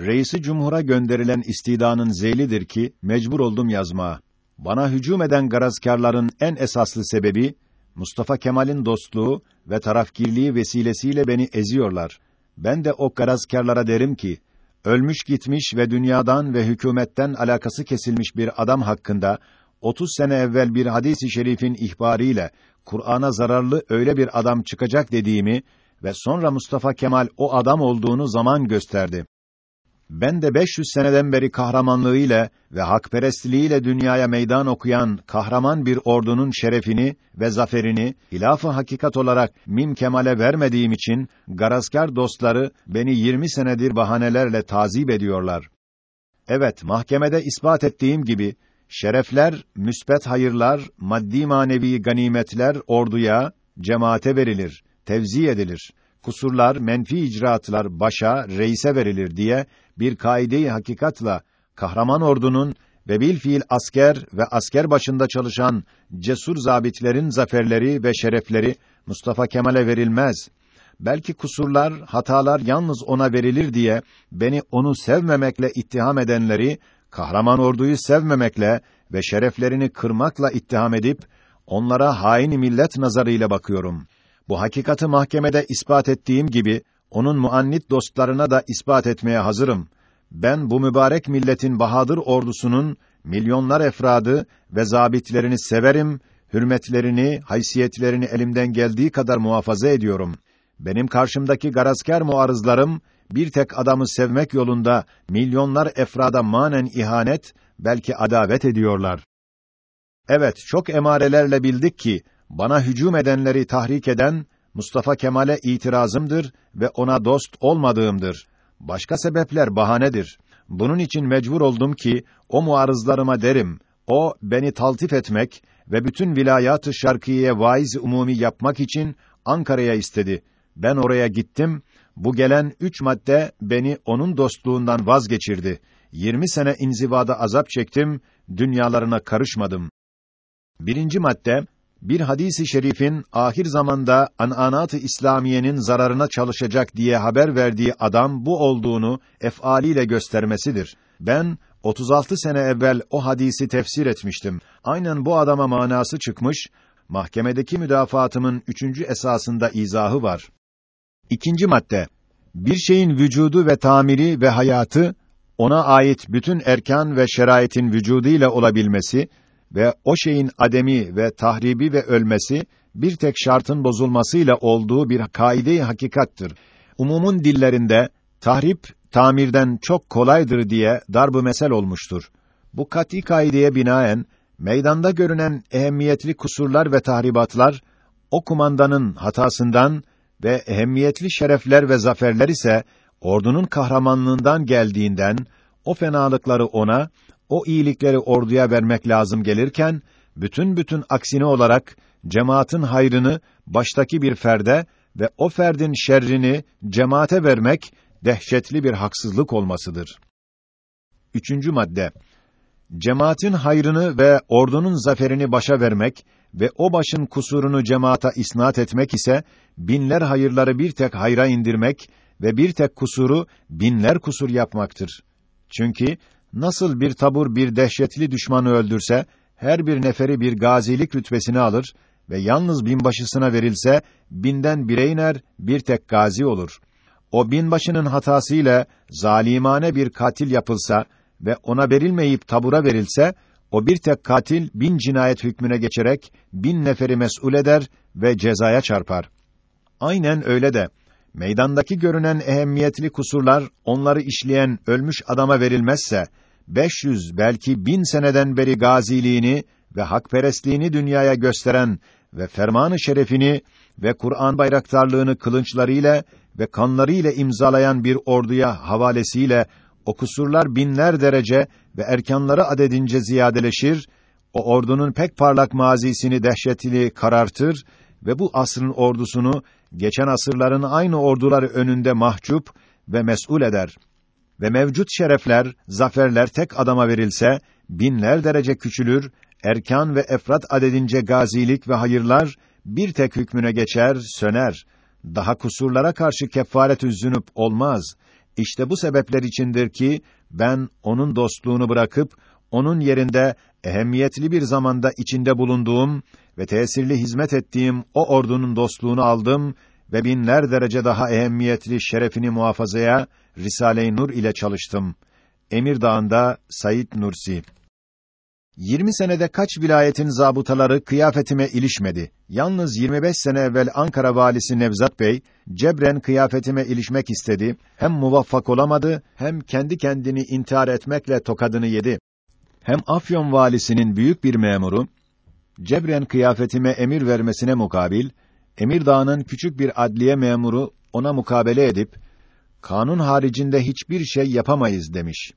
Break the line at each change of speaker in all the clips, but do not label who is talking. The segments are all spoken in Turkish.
reisi cumhura gönderilen istidanın zeylidir ki mecbur oldum yazmaya. Bana hücum eden garazkârların en esaslı sebebi Mustafa Kemal'in dostluğu ve tarafkirliği vesilesiyle beni eziyorlar. Ben de o garazkârlara derim ki ölmüş gitmiş ve dünyadan ve hükümetten alakası kesilmiş bir adam hakkında 30 sene evvel bir hadisi şerifin ihbariyle Kur'an'a zararlı öyle bir adam çıkacak dediğimi ve sonra Mustafa Kemal o adam olduğunu zaman gösterdi. Ben de 500 seneden beri kahramanlığıyla ve hakperestliğiyle dünyaya meydan okuyan kahraman bir ordunun şerefini ve zaferini hilaf-ı hakikat olarak Mim Kemal'e vermediğim için garazkar dostları beni 20 senedir bahanelerle tazip ediyorlar. Evet, mahkemede ispat ettiğim gibi şerefler, müsbet hayırlar, maddi manevi ganimetler orduya, cemaate verilir, tevzi edilir. Kusurlar, menfi icraatlar başa, reise verilir diye bir kaide-i hakikatla kahraman ordunun ve bil fiil asker ve asker başında çalışan cesur zabitlerin zaferleri ve şerefleri Mustafa Kemal'e verilmez. Belki kusurlar, hatalar yalnız ona verilir diye beni onu sevmemekle ittiham edenleri kahraman orduyu sevmemekle ve şereflerini kırmakla ittiham edip onlara hain millet nazarıyla bakıyorum. Bu hakikati mahkemede ispat ettiğim gibi onun muannit dostlarına da ispat etmeye hazırım. Ben bu mübarek milletin bahadır ordusunun milyonlar efradı ve zabitlerini severim, hürmetlerini, haysiyetlerini elimden geldiği kadar muhafaza ediyorum. Benim karşımdaki garazkar muarızlarım bir tek adamı sevmek yolunda milyonlar efrada manen ihanet, belki adavet ediyorlar. Evet, çok emarelerle bildik ki bana hücum edenleri tahrik eden Mustafa Kemal'e itirazımdır ve ona dost olmadığımdır. Başka sebepler bahanedir. Bunun için mecbur oldum ki o muarızlarıma derim. O beni taltif etmek ve bütün vilayat-ı şarkiyeye vaiz umumi yapmak için Ankara'ya istedi. Ben oraya gittim. Bu gelen üç madde beni onun dostluğundan vazgeçirdi. Yirmi sene inzivada azap çektim, dünyalarına karışmadım. Birinci madde, bir hadisi şerifin ahir zamanda an'anat-ı İslamiyenin zararına çalışacak diye haber verdiği adam bu olduğunu efaliyle göstermesidir. Ben 36 sene evvel o hadisi tefsir etmiştim. Aynen bu adama manası çıkmış, mahkemedeki müdafaatımın üçüncü esasında izahı var. İkinci madde, bir şeyin vücudu ve tamiri ve hayatı, ona ait bütün erkan ve şeraitin vücuduyla olabilmesi ve o şeyin ademi ve tahribi ve ölmesi bir tek şartın bozulmasıyla olduğu bir kaide-i hakikattır. Umumun dillerinde tahrip tamirden çok kolaydır diye darbu mesel olmuştur. Bu kat'î kaideye binaen meydanda görünen ehemmiyetli kusurlar ve tahribatlar o kumandanın hatasından ve ehemmiyetli şerefler ve zaferler ise ordunun kahramanlığından geldiğinden o fenalıkları ona o iyilikleri orduya vermek lazım gelirken bütün bütün aksine olarak cemaatin hayrını baştaki bir ferde ve o ferdin şerrini cemaate vermek dehşetli bir haksızlık olmasıdır. Üçüncü madde. Cemaatin hayrını ve ordunun zaferini başa vermek ve o başın kusurunu cemaata isnat etmek ise binler hayırları bir tek hayra indirmek ve bir tek kusuru binler kusur yapmaktır. Çünkü nasıl bir tabur bir dehşetli düşmanı öldürse her bir neferi bir gazilik rütbesini alır ve yalnız binbaşısına verilse binden bire iner bir tek gazi olur. O binbaşının hatasıyla zalimane bir katil yapılsa ve ona verilmeyip tabura verilse o bir tek katil bin cinayet hükmüne geçerek bin neferi mes'ul eder ve cezaya çarpar. Aynen öyle de meydandaki görünen ehemmiyetli kusurlar onları işleyen ölmüş adama verilmezse 500 belki bin seneden beri gaziliğini ve hakperestliğini dünyaya gösteren ve fermanı şerefini ve Kur'an bayraktarlığını kılınçlarıyla ve kanlarıyla imzalayan bir orduya havalesiyle o kusurlar binler derece ve erkanları adedince ziyadeleşir, o ordunun pek parlak mazisini dehşetli karartır ve bu asrın ordusunu geçen asırların aynı orduları önünde mahcup ve mes'ul eder. Ve mevcut şerefler, zaferler tek adama verilse binler derece küçülür, erkan ve efrat adedince gazilik ve hayırlar bir tek hükmüne geçer, söner. Daha kusurlara karşı kefaret zünüp olmaz. İşte bu sebepler içindir ki ben onun dostluğunu bırakıp onun yerinde ehemmiyetli bir zamanda içinde bulunduğum ve tesirli hizmet ettiğim o ordunun dostluğunu aldım ve binler derece daha ehemmiyetli şerefini muhafazaya Risale-i Nur ile çalıştım. Emir Dağı'nda Said Nursi 20 senede kaç vilayetin zabıtaları kıyafetime ilişmedi. Yalnız 25 sene evvel Ankara valisi Nevzat Bey, cebren kıyafetime ilişmek istedi. Hem muvaffak olamadı, hem kendi kendini intihar etmekle tokadını yedi. Hem Afyon valisinin büyük bir memuru, cebren kıyafetime emir vermesine mukabil, Emirdağ'ın küçük bir adliye memuru ona mukabele edip, kanun haricinde hiçbir şey yapamayız demiş.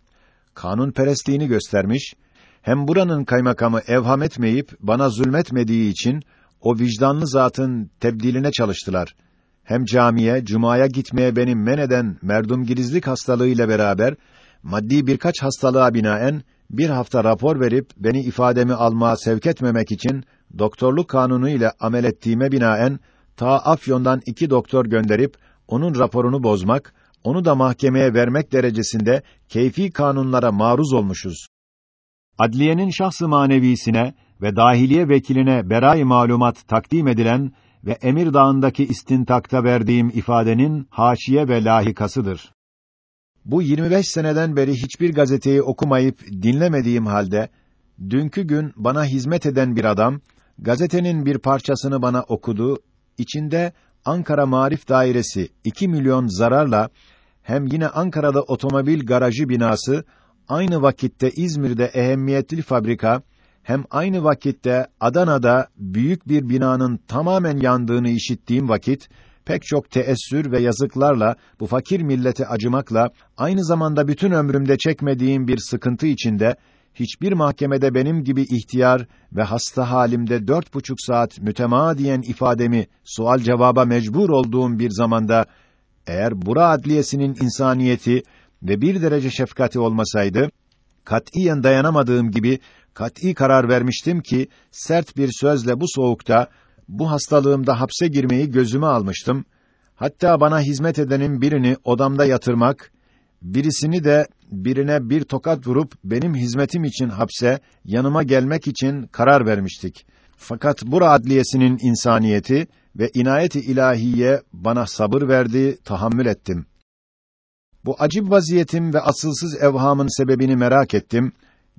Kanun perestliğini göstermiş, hem buranın kaymakamı evham etmeyip bana zulmetmediği için o vicdanlı zatın tebdiline çalıştılar. Hem camiye, cumaya gitmeye benim men eden merdumgirizlik hastalığıyla beraber maddi birkaç hastalığa binaen bir hafta rapor verip beni ifademi almaya sevk etmemek için doktorluk kanunu ile amel ettiğime binaen ta Afyon'dan iki doktor gönderip onun raporunu bozmak, onu da mahkemeye vermek derecesinde keyfi kanunlara maruz olmuşuz. Adliyenin şahsı manevisine ve dahiliye vekiline beray malumat takdim edilen ve Emir Dağı'ndaki istintakta verdiğim ifadenin haşiye ve lahikasıdır. Bu 25 seneden beri hiçbir gazeteyi okumayıp dinlemediğim halde dünkü gün bana hizmet eden bir adam gazetenin bir parçasını bana okudu. İçinde Ankara Marif Dairesi 2 milyon zararla hem yine Ankara'da otomobil garajı binası aynı vakitte İzmir'de ehemmiyetli fabrika hem aynı vakitte Adana'da büyük bir binanın tamamen yandığını işittiğim vakit pek çok teessür ve yazıklarla bu fakir millete acımakla aynı zamanda bütün ömrümde çekmediğim bir sıkıntı içinde hiçbir mahkemede benim gibi ihtiyar ve hasta halimde dört buçuk saat mütemadiyen ifademi sual cevaba mecbur olduğum bir zamanda eğer Bura Adliyesi'nin insaniyeti ve bir derece şefkati olmasaydı katiyen dayanamadığım gibi kat'î karar vermiştim ki sert bir sözle bu soğukta bu hastalığımda hapse girmeyi gözüme almıştım. Hatta bana hizmet edenin birini odamda yatırmak, birisini de birine bir tokat vurup benim hizmetim için hapse yanıma gelmek için karar vermiştik. Fakat bu adliyesinin insaniyeti ve inayeti ilahiye bana sabır verdi, tahammül ettim. Bu acib vaziyetim ve asılsız evhamın sebebini merak ettim.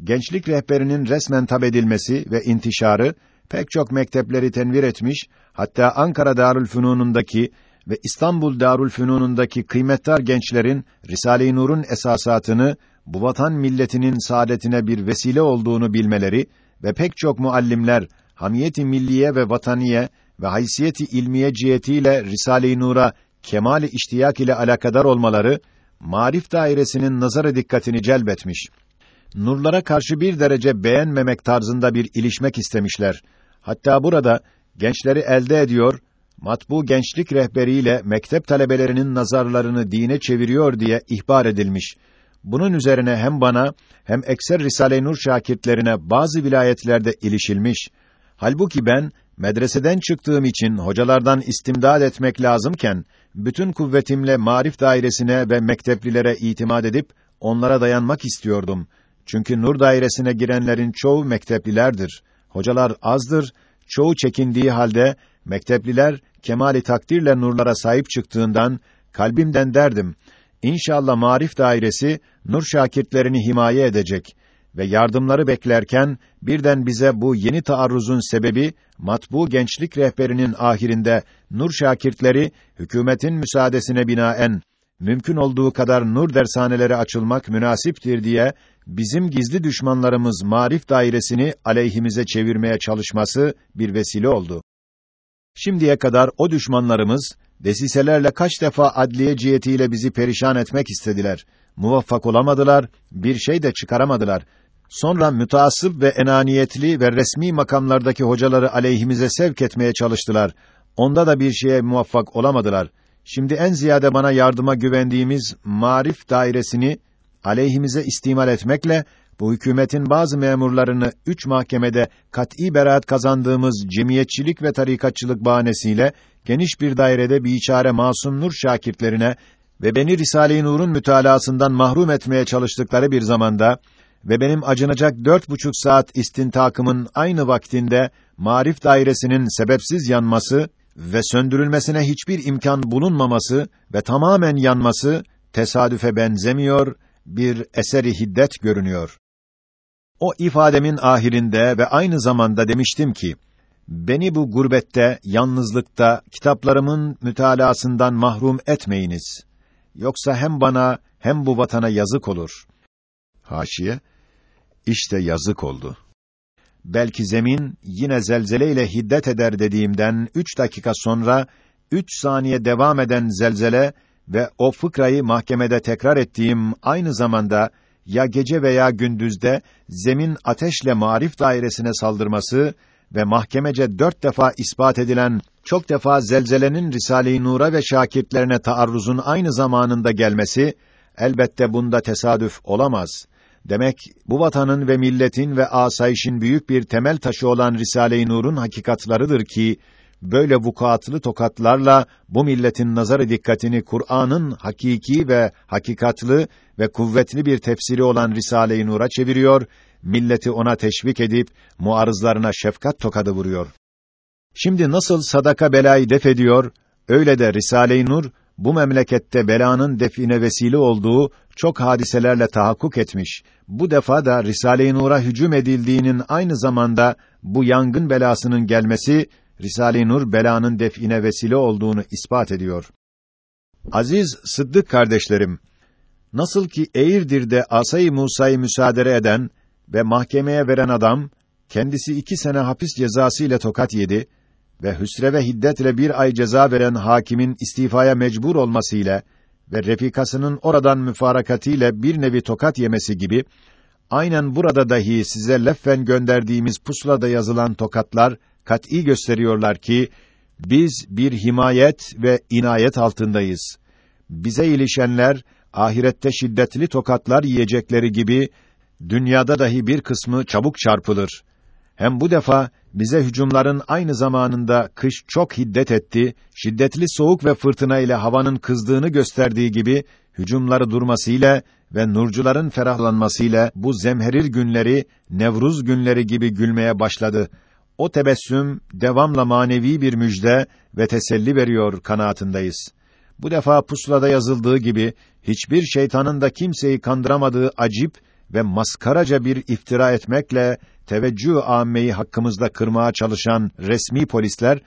Gençlik rehberinin resmen tab edilmesi ve intişarı pek çok mektepleri tenvir etmiş, hatta Ankara Darülfünun'undaki ve İstanbul Darülfünun'undaki kıymetdar gençlerin Risale-i Nur'un esasatını bu vatan milletinin saadetine bir vesile olduğunu bilmeleri ve pek çok muallimler hamiyeti milliye ve vataniye ve haysiyeti ilmiye cihetiyle Risale-i Nur'a kemali iştiyak ile alakadar olmaları marif dairesinin nazara dikkatini celbetmiş. Nurlara karşı bir derece beğenmemek tarzında bir ilişmek istemişler. Hatta burada gençleri elde ediyor, matbu gençlik rehberiyle mektep talebelerinin nazarlarını dine çeviriyor diye ihbar edilmiş. Bunun üzerine hem bana hem ekser Risale-i Nur şakirtlerine bazı vilayetlerde ilişilmiş. Halbuki ben medreseden çıktığım için hocalardan istimdad etmek lazımken bütün kuvvetimle marif dairesine ve mekteplilere itimat edip onlara dayanmak istiyordum. Çünkü nur dairesine girenlerin çoğu mekteplilerdir. Hocalar azdır, çoğu çekindiği halde mektepliler kemali takdirle nurlara sahip çıktığından kalbimden derdim. İnşallah marif dairesi nur şakirtlerini himaye edecek ve yardımları beklerken birden bize bu yeni taarruzun sebebi matbu gençlik rehberinin ahirinde nur şakirtleri hükümetin müsaadesine binaen mümkün olduğu kadar nur dershaneleri açılmak münasiptir diye bizim gizli düşmanlarımız marif dairesini aleyhimize çevirmeye çalışması bir vesile oldu. Şimdiye kadar o düşmanlarımız desiselerle kaç defa adliye cihetiyle bizi perişan etmek istediler. Muvaffak olamadılar, bir şey de çıkaramadılar. Sonra müteassıp ve enaniyetli ve resmi makamlardaki hocaları aleyhimize sevk etmeye çalıştılar. Onda da bir şeye muvaffak olamadılar. Şimdi en ziyade bana yardıma güvendiğimiz marif dairesini aleyhimize istimal etmekle bu hükümetin bazı memurlarını üç mahkemede kat'î beraat kazandığımız cemiyetçilik ve tarikatçılık bahanesiyle geniş bir dairede biçare masum nur şakirtlerine ve beni Risale-i Nur'un mütalaasından mahrum etmeye çalıştıkları bir zamanda ve benim acınacak dört buçuk saat istintakımın aynı vaktinde marif dairesinin sebepsiz yanması ve söndürülmesine hiçbir imkan bulunmaması ve tamamen yanması tesadüfe benzemiyor, bir eseri hiddet görünüyor. O ifademin ahirinde ve aynı zamanda demiştim ki, beni bu gurbette, yalnızlıkta, kitaplarımın mütalaasından mahrum etmeyiniz. Yoksa hem bana, hem bu vatana yazık olur. Haşiye, işte yazık oldu. Belki zemin, yine zelzeleyle hiddet eder dediğimden üç dakika sonra, üç saniye devam eden zelzele ve o fıkrayı mahkemede tekrar ettiğim aynı zamanda, ya gece veya gündüzde zemin ateşle marif dairesine saldırması ve mahkemece dört defa ispat edilen çok defa zelzelenin Risale-i Nur'a ve şakirtlerine taarruzun aynı zamanında gelmesi elbette bunda tesadüf olamaz. Demek bu vatanın ve milletin ve asayişin büyük bir temel taşı olan Risale-i Nur'un hakikatlarıdır ki böyle vukuatlı tokatlarla bu milletin nazarı dikkatini Kur'an'ın hakiki ve hakikatlı ve kuvvetli bir tefsiri olan Risale-i Nur'a çeviriyor, milleti ona teşvik edip muarızlarına şefkat tokadı vuruyor. Şimdi nasıl sadaka belayı def ediyor, öyle de Risale-i Nur bu memlekette belanın define vesile olduğu çok hadiselerle tahakkuk etmiş. Bu defa da Risale-i Nur'a hücum edildiğinin aynı zamanda bu yangın belasının gelmesi Risale-i Nur belanın define vesile olduğunu ispat ediyor. Aziz Sıddık kardeşlerim, nasıl ki Eğirdir'de Asay-ı Musa'yı müsaade eden ve mahkemeye veren adam, kendisi iki sene hapis cezası ile tokat yedi ve hüsre ve hiddetle bir ay ceza veren hakimin istifaya mecbur olmasıyla ve refikasının oradan müfarakatiyle bir nevi tokat yemesi gibi, aynen burada dahi size leffen gönderdiğimiz pusulada yazılan tokatlar, kat'î gösteriyorlar ki, biz bir himayet ve inayet altındayız. Bize ilişenler, ahirette şiddetli tokatlar yiyecekleri gibi, dünyada dahi bir kısmı çabuk çarpılır. Hem bu defa bize hücumların aynı zamanında kış çok hiddet etti, şiddetli soğuk ve fırtına ile havanın kızdığını gösterdiği gibi hücumları durmasıyla ve nurcuların ferahlanmasıyla bu zemherir günleri Nevruz günleri gibi gülmeye başladı. O tebessüm devamla manevi bir müjde ve teselli veriyor kanaatindayız. Bu defa pusulada yazıldığı gibi hiçbir şeytanın da kimseyi kandıramadığı acip ve maskaraca bir iftira etmekle teveccüh âmmeyi hakkımızda kırmaya çalışan resmi polisler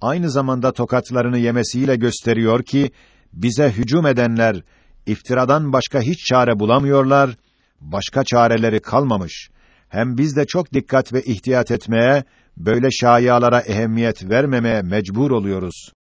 aynı zamanda tokatlarını yemesiyle gösteriyor ki bize hücum edenler iftiradan başka hiç çare bulamıyorlar, başka çareleri kalmamış. Hem biz de çok dikkat ve ihtiyat etmeye, böyle şayialara ehemmiyet vermemeye mecbur oluyoruz.